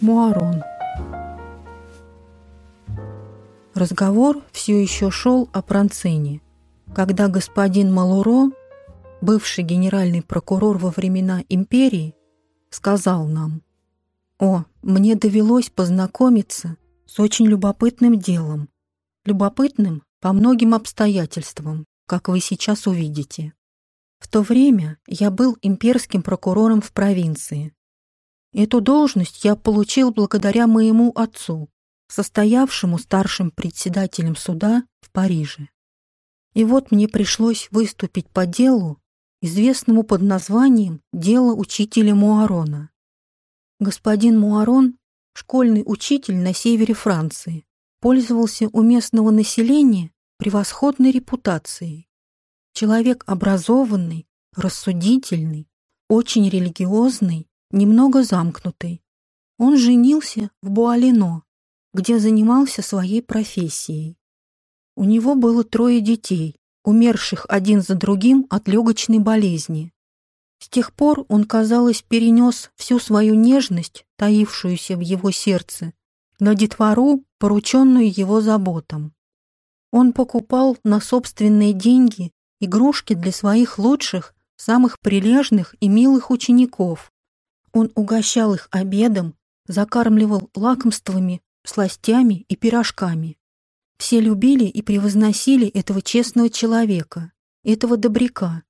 Муарон. Разговор все еще шел о Пранцине, когда господин Малуро, бывший генеральный прокурор во времена империи, сказал нам, «О, мне довелось познакомиться с очень любопытным делом, любопытным по многим обстоятельствам, как вы сейчас увидите. В то время я был имперским прокурором в провинции, Эту должность я получил благодаря моему отцу, состоявшему старшим председателем суда в Париже. И вот мне пришлось выступить по делу, известному под названием «Дело учителя Муарона». Господин Муарон, школьный учитель на севере Франции, пользовался у местного населения превосходной репутацией. Человек образованный, рассудительный, очень религиозный немного замкнутый. Он женился в Буалино, где занимался своей профессией. У него было трое детей, умерших один за другим от легочной болезни. С тех пор он, казалось, перенес всю свою нежность, таившуюся в его сердце, на детвору, порученную его заботам. Он покупал на собственные деньги игрушки для своих лучших, самых прилежных и милых учеников, он угощал их обедом, закармливал лакомствами, сластями и пирожками. Все любили и превозносили этого честного человека, этого добряка.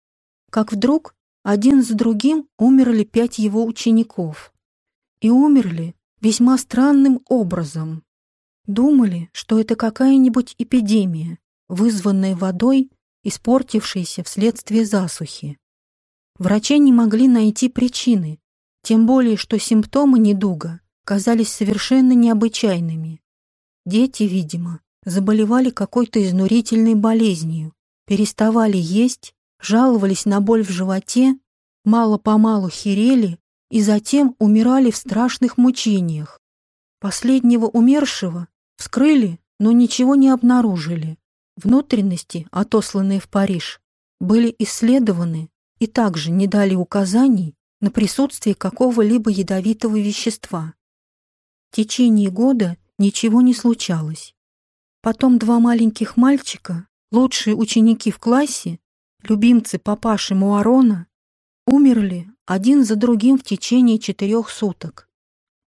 Как вдруг один за другим умерли пять его учеников. И умерли весьма странным образом. Думали, что это какая-нибудь эпидемия, вызванная водой, испортившейся вследствие засухи. Врачи не могли найти причины, тем более, что симптомы недуга казались совершенно необычайными. Дети, видимо, заболевали какой-то изнурительной болезнью, переставали есть, жаловались на боль в животе, мало-помалу херели и затем умирали в страшных мучениях. Последнего умершего вскрыли, но ничего не обнаружили. Внутренности, отосланные в Париж, были исследованы и также не дали указаний на присутствие какого-либо ядовитого вещества. В течение года ничего не случалось. Потом два маленьких мальчика, лучшие ученики в классе, любимцы папаши Муарона, умерли один за другим в течение четырех суток.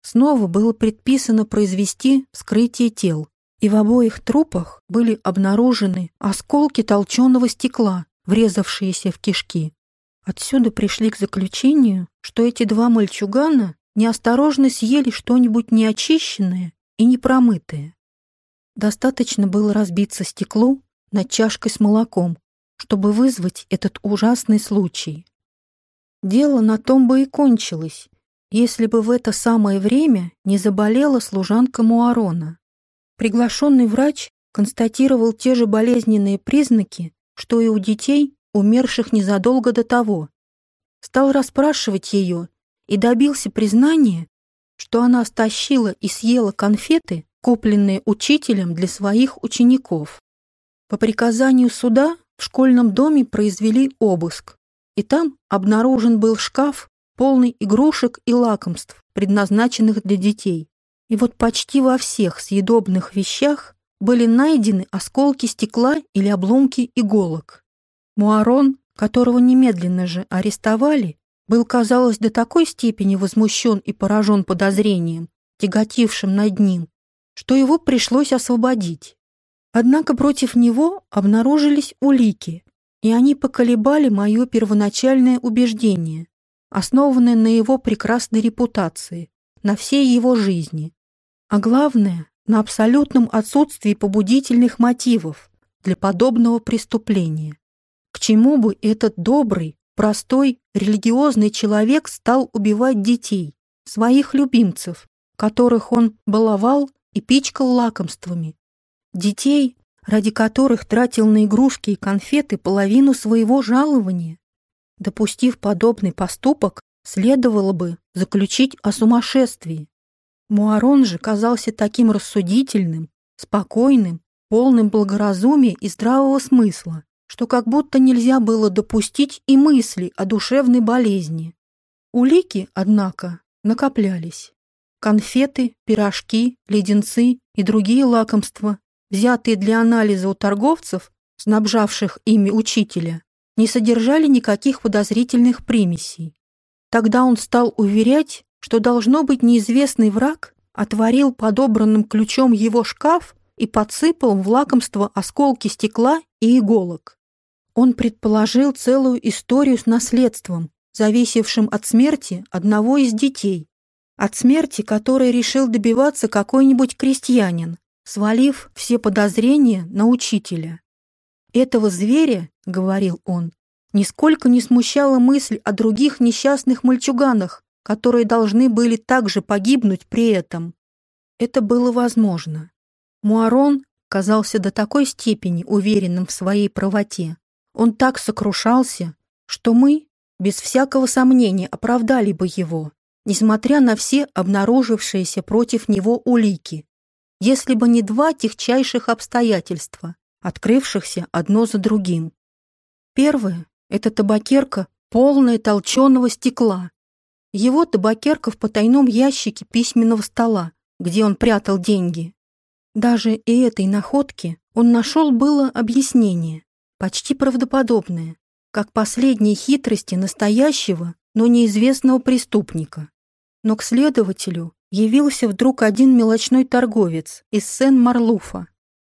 Снова было предписано произвести вскрытие тел, и в обоих трупах были обнаружены осколки толченого стекла, врезавшиеся в кишки. Отсюда пришли к заключению, что эти два мальчугана неосторожно съели что-нибудь неочищенное и непромытое. Достаточно было разбиться стеклу над чашкой с молоком, чтобы вызвать этот ужасный случай. Дело на том бы и кончилось, если бы в это самое время не заболела служанка Муарона. Приглашенный врач констатировал те же болезненные признаки, что и у детей, умерших незадолго до того. Стал расспрашивать ее и добился признания, что она стащила и съела конфеты, купленные учителем для своих учеников. По приказанию суда в школьном доме произвели обыск, и там обнаружен был шкаф, полный игрушек и лакомств, предназначенных для детей. И вот почти во всех съедобных вещах были найдены осколки стекла или обломки иголок. Муарон, которого немедленно же арестовали, был, казалось, до такой степени возмущен и поражен подозрением, тяготившим над ним, что его пришлось освободить. Однако против него обнаружились улики, и они поколебали мое первоначальное убеждение, основанное на его прекрасной репутации, на всей его жизни, а главное, на абсолютном отсутствии побудительных мотивов для подобного преступления. К чему бы этот добрый, простой, религиозный человек стал убивать детей, своих любимцев, которых он баловал и пичкал лакомствами? Детей, ради которых тратил на игрушки и конфеты половину своего жалования? Допустив подобный поступок, следовало бы заключить о сумасшествии. Муарон же казался таким рассудительным, спокойным, полным благоразумия и здравого смысла, что как будто нельзя было допустить и мысли о душевной болезни. Улики, однако, накоплялись. конфеты, пирожки, леденцы и другие лакомства, взятые для анализа у торговцев, снабжавших ими учителя, не содержали никаких подозрительных примесей. Тогда он стал уверять, что должно быть неизвестный враг отворил подобранным ключом его шкаф и подсыпал в лакомство осколки стекла и иголок. Он предположил целую историю с наследством, зависевшим от смерти одного из детей, от смерти которой решил добиваться какой-нибудь крестьянин, свалив все подозрения на учителя. «Этого зверя, — говорил он, — нисколько не смущала мысль о других несчастных мальчуганах, которые должны были также погибнуть при этом. Это было возможно. Муарон казался до такой степени уверенным в своей правоте. Он так сокрушался, что мы, без всякого сомнения, оправдали бы его, несмотря на все обнаружившиеся против него улики, если бы не два техчайших обстоятельства, открывшихся одно за другим. Первое — это табакерка, полная толченого стекла. Его табакерка в потайном ящике письменного стола, где он прятал деньги. Даже и этой находке он нашел было объяснение, почти правдоподобное, как последней хитрости настоящего, но неизвестного преступника. Но к следователю явился вдруг один мелочной торговец из Сен-Марлуфа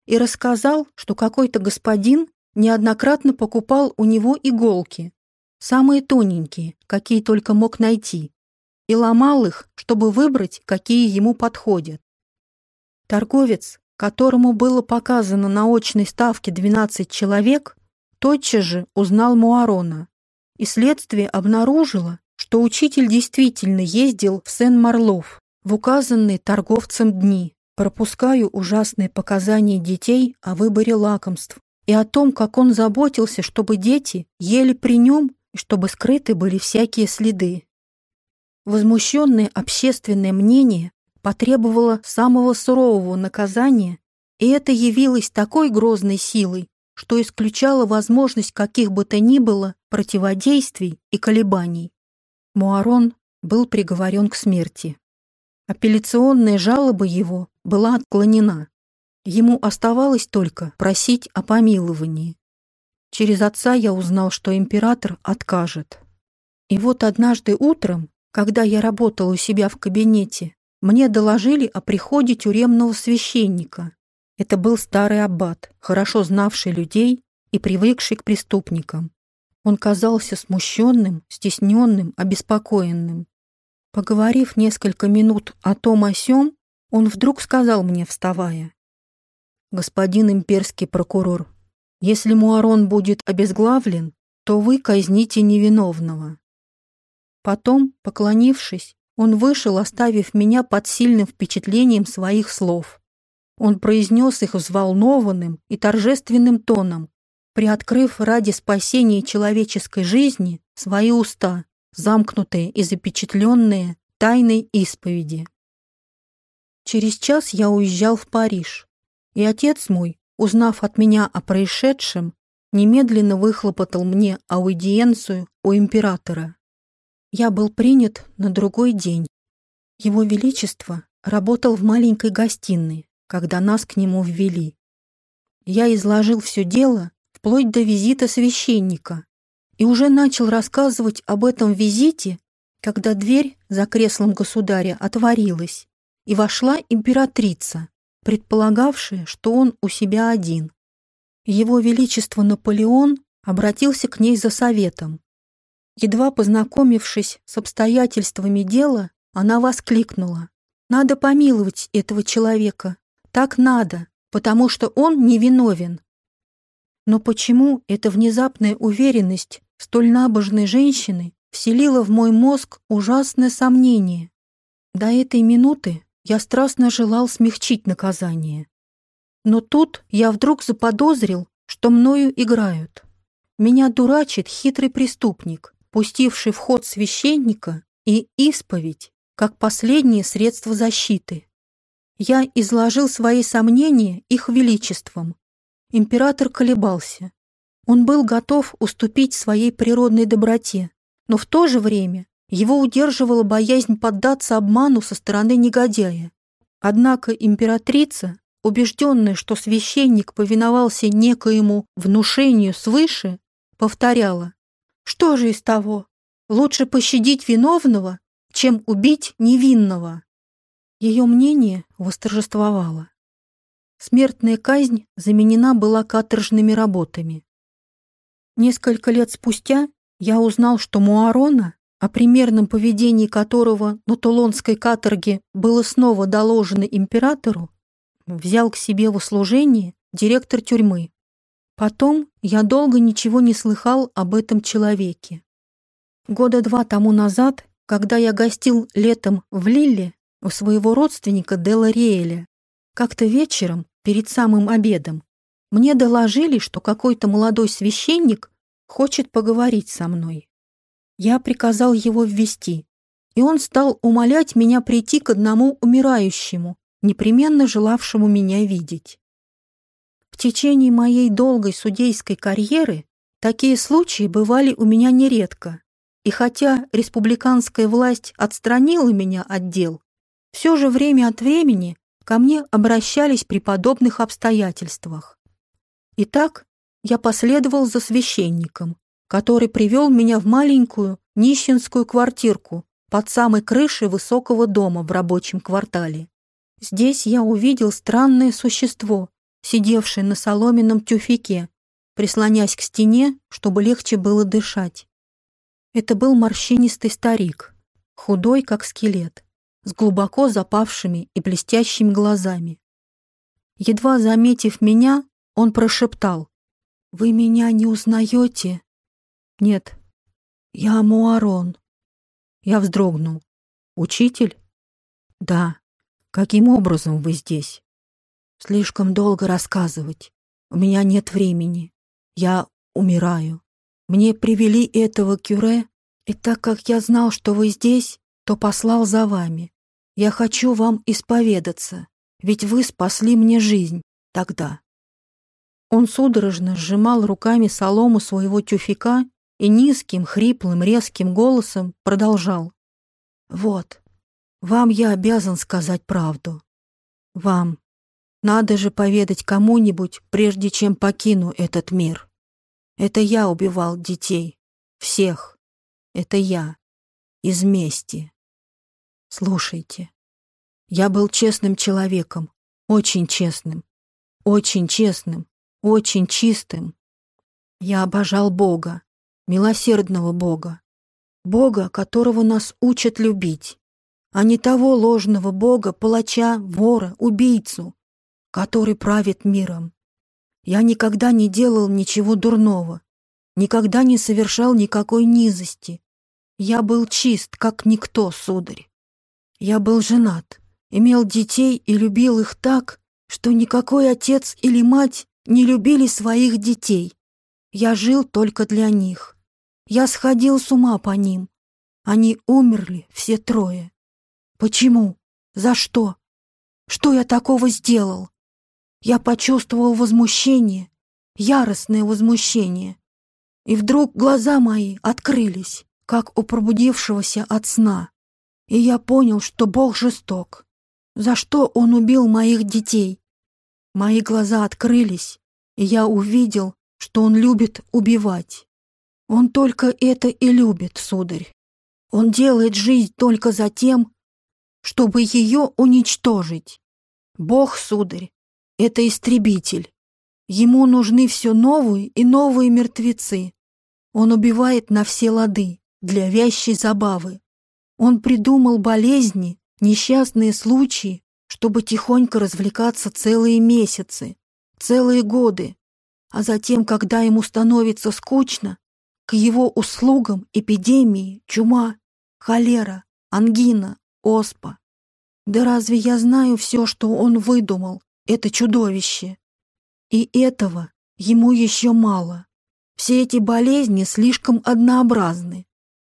и рассказал, что какой-то господин неоднократно покупал у него иголки, самые тоненькие, какие только мог найти, и ломал их, чтобы выбрать, какие ему подходят. Торговец, которому было показано на очной ставке 12 человек, тотчас же узнал Муарона, и следствие обнаружило, что учитель действительно ездил в Сен-Марлов в указанные торговцем дни, пропуская ужасные показания детей о выборе лакомств и о том, как он заботился, чтобы дети ели при нем и чтобы скрыты были всякие следы. Возмущенное общественное мнение потребовало самого сурового наказания, и это явилось такой грозной силой, что исключало возможность каких бы то ни было противодействий и колебаний. Муарон был приговорен к смерти. Апелляционная жалоба его была отклонена. Ему оставалось только просить о помиловании. Через отца я узнал, что император откажет. И вот однажды утром когда я работал у себя в кабинете, мне доложили о приходе тюремного священника. Это был старый аббат, хорошо знавший людей и привыкший к преступникам. Он казался смущенным, стесненным, обеспокоенным. Поговорив несколько минут о том о сём, он вдруг сказал мне, вставая, «Господин имперский прокурор, если Муарон будет обезглавлен, то вы казните невиновного. Потом, поклонившись, он вышел, оставив меня под сильным впечатлением своих слов. Он произнес их взволнованным и торжественным тоном, приоткрыв ради спасения человеческой жизни свои уста, замкнутые и запечатленные тайной исповеди. Через час я уезжал в Париж, и отец мой, узнав от меня о происшедшем, немедленно выхлопотал мне аудиенцию у императора. Я был принят на другой день. Его Величество работал в маленькой гостиной, когда нас к нему ввели. Я изложил все дело вплоть до визита священника и уже начал рассказывать об этом визите, когда дверь за креслом государя отворилась, и вошла императрица, предполагавшая, что он у себя один. Его Величество Наполеон обратился к ней за советом, Едва познакомившись с обстоятельствами дела, она воскликнула. «Надо помиловать этого человека. Так надо, потому что он невиновен». Но почему эта внезапная уверенность столь набожной женщины вселила в мой мозг ужасное сомнение? До этой минуты я страстно желал смягчить наказание. Но тут я вдруг заподозрил, что мною играют. Меня дурачит хитрый преступник, пустивший в ход священника и исповедь как последнее средство защиты. Я изложил свои сомнения их величеством. Император колебался. Он был готов уступить своей природной доброте, но в то же время Его удерживала боязнь поддаться обману со стороны негодяя. Однако императрица, убежденная, что священник повиновался некоему внушению свыше, повторяла, «Что же из того? Лучше пощадить виновного, чем убить невинного». Ее мнение восторжествовало. Смертная казнь заменена была каторжными работами. Несколько лет спустя я узнал, что Муарона, о примерном поведении которого на Тулонской каторге было снова доложено императору, взял к себе в услужение директор тюрьмы. Потом я долго ничего не слыхал об этом человеке. Года два тому назад, когда я гостил летом в Лилле у своего родственника Дела как-то вечером, перед самым обедом, мне доложили, что какой-то молодой священник хочет поговорить со мной. Я приказал его ввести, и он стал умолять меня прийти к одному умирающему, непременно желавшему меня видеть. В течение моей долгой судейской карьеры такие случаи бывали у меня нередко, и хотя республиканская власть отстранила меня от дел, все же время от времени ко мне обращались при подобных обстоятельствах. Итак, я последовал за священником, который привел меня в маленькую нищенскую квартирку под самой крышей высокого дома в рабочем квартале. Здесь я увидел странное существо, сидевшее на соломенном тюфике, прислонясь к стене, чтобы легче было дышать. Это был морщинистый старик, худой, как скелет, с глубоко запавшими и блестящими глазами. Едва заметив меня, он прошептал. «Вы меня не узнаете?» «Нет, я Муарон». Я вздрогнул. «Учитель?» «Да. Каким образом вы здесь?» «Слишком долго рассказывать. У меня нет времени. Я умираю. Мне привели этого кюре, и так как я знал, что вы здесь, то послал за вами. Я хочу вам исповедаться, ведь вы спасли мне жизнь тогда». Он судорожно сжимал руками солому своего тюфика и низким, хриплым, резким голосом продолжал. «Вот, вам я обязан сказать правду. Вам. Надо же поведать кому-нибудь, прежде чем покину этот мир. Это я убивал детей. Всех. Это я. Из мести. Слушайте. Я был честным человеком. Очень честным. Очень честным очень чистым. Я обожал Бога, милосердного Бога, Бога, которого нас учат любить, а не того ложного Бога, палача, вора, убийцу, который правит миром. Я никогда не делал ничего дурного, никогда не совершал никакой низости. Я был чист, как никто, сударь. Я был женат, имел детей и любил их так, что никакой отец или мать не любили своих детей. Я жил только для них. Я сходил с ума по ним. Они умерли все трое. Почему? За что? Что я такого сделал? Я почувствовал возмущение, яростное возмущение. И вдруг глаза мои открылись, как у пробудившегося от сна. И я понял, что Бог жесток. За что Он убил моих детей? Мои глаза открылись, и я увидел, что он любит убивать. Он только это и любит, сударь. Он делает жизнь только за тем, чтобы ее уничтожить. Бог, сударь, это истребитель. Ему нужны все новые и новые мертвецы. Он убивает на все лады, для вящей забавы. Он придумал болезни, несчастные случаи, чтобы тихонько развлекаться целые месяцы, целые годы, а затем, когда ему становится скучно, к его услугам эпидемии, чума, холера, ангина, оспа. Да разве я знаю все, что он выдумал, это чудовище? И этого ему еще мало. Все эти болезни слишком однообразны,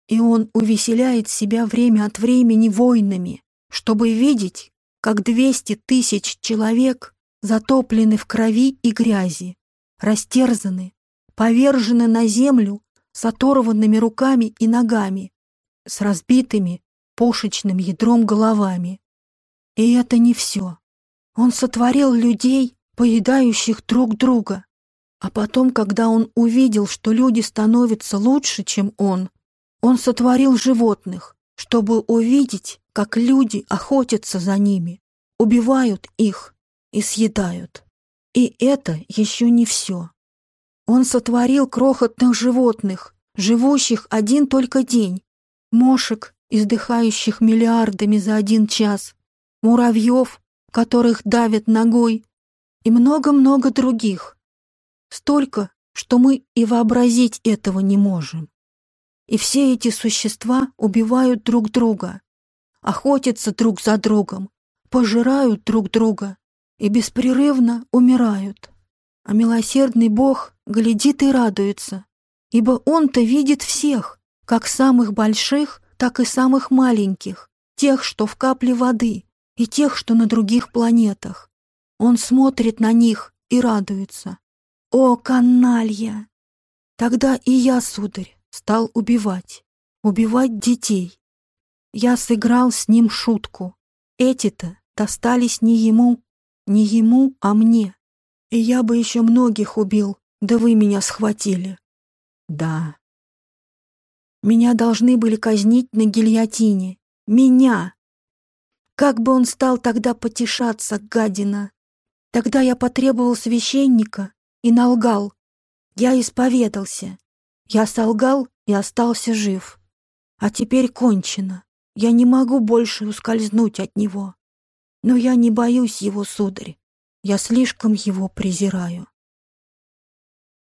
и он увеселяет себя время от времени войнами, чтобы видеть, как двести тысяч человек затоплены в крови и грязи, растерзаны, повержены на землю с оторванными руками и ногами, с разбитыми пушечным ядром головами. И это не все. Он сотворил людей, поедающих друг друга. А потом, когда он увидел, что люди становятся лучше, чем он, он сотворил животных, чтобы увидеть, как люди охотятся за ними, убивают их и съедают. И это еще не все. Он сотворил крохотных животных, живущих один только день, мошек, издыхающих миллиардами за один час, муравьев, которых давят ногой, и много-много других. Столько, что мы и вообразить этого не можем. И все эти существа убивают друг друга, охотятся друг за другом, пожирают друг друга и беспрерывно умирают. А милосердный Бог глядит и радуется, ибо Он-то видит всех, как самых больших, так и самых маленьких, тех, что в капле воды, и тех, что на других планетах. Он смотрит на них и радуется. О, каналья! Тогда и я, сударь, стал убивать, убивать детей. Я сыграл с ним шутку. Эти-то достались не ему, не ему, а мне. И я бы еще многих убил, да вы меня схватили. Да. Меня должны были казнить на гильотине. Меня! Как бы он стал тогда потешаться, гадина! Тогда я потребовал священника и налгал. Я исповедался. Я солгал и остался жив. А теперь кончено. Я не могу больше ускользнуть от него. Но я не боюсь его, сударь. Я слишком его презираю.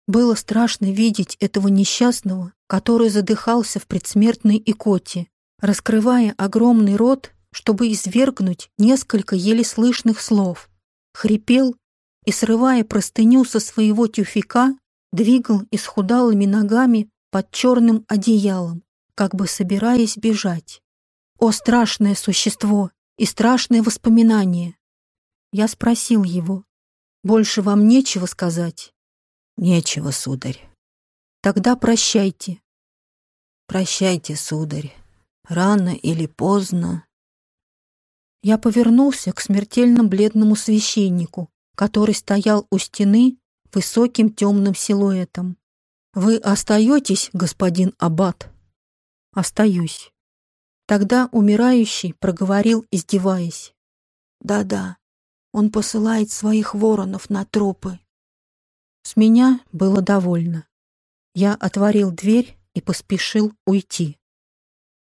Было страшно видеть этого несчастного, который задыхался в предсмертной икоте, раскрывая огромный рот, чтобы извергнуть несколько еле слышных слов. Хрипел и, срывая простыню со своего тюфика, двигал исхудалыми ногами под черным одеялом, как бы собираясь бежать. О, страшное существо и страшное воспоминание! Я спросил его, «Больше вам нечего сказать?» «Нечего, сударь». «Тогда прощайте». «Прощайте, сударь. Рано или поздно». Я повернулся к смертельно бледному священнику, который стоял у стены высоким темным силуэтом. «Вы остаетесь, господин Аббат?» «Остаюсь». Тогда умирающий проговорил, издеваясь. «Да-да, он посылает своих воронов на тропы. С меня было довольно. Я отворил дверь и поспешил уйти.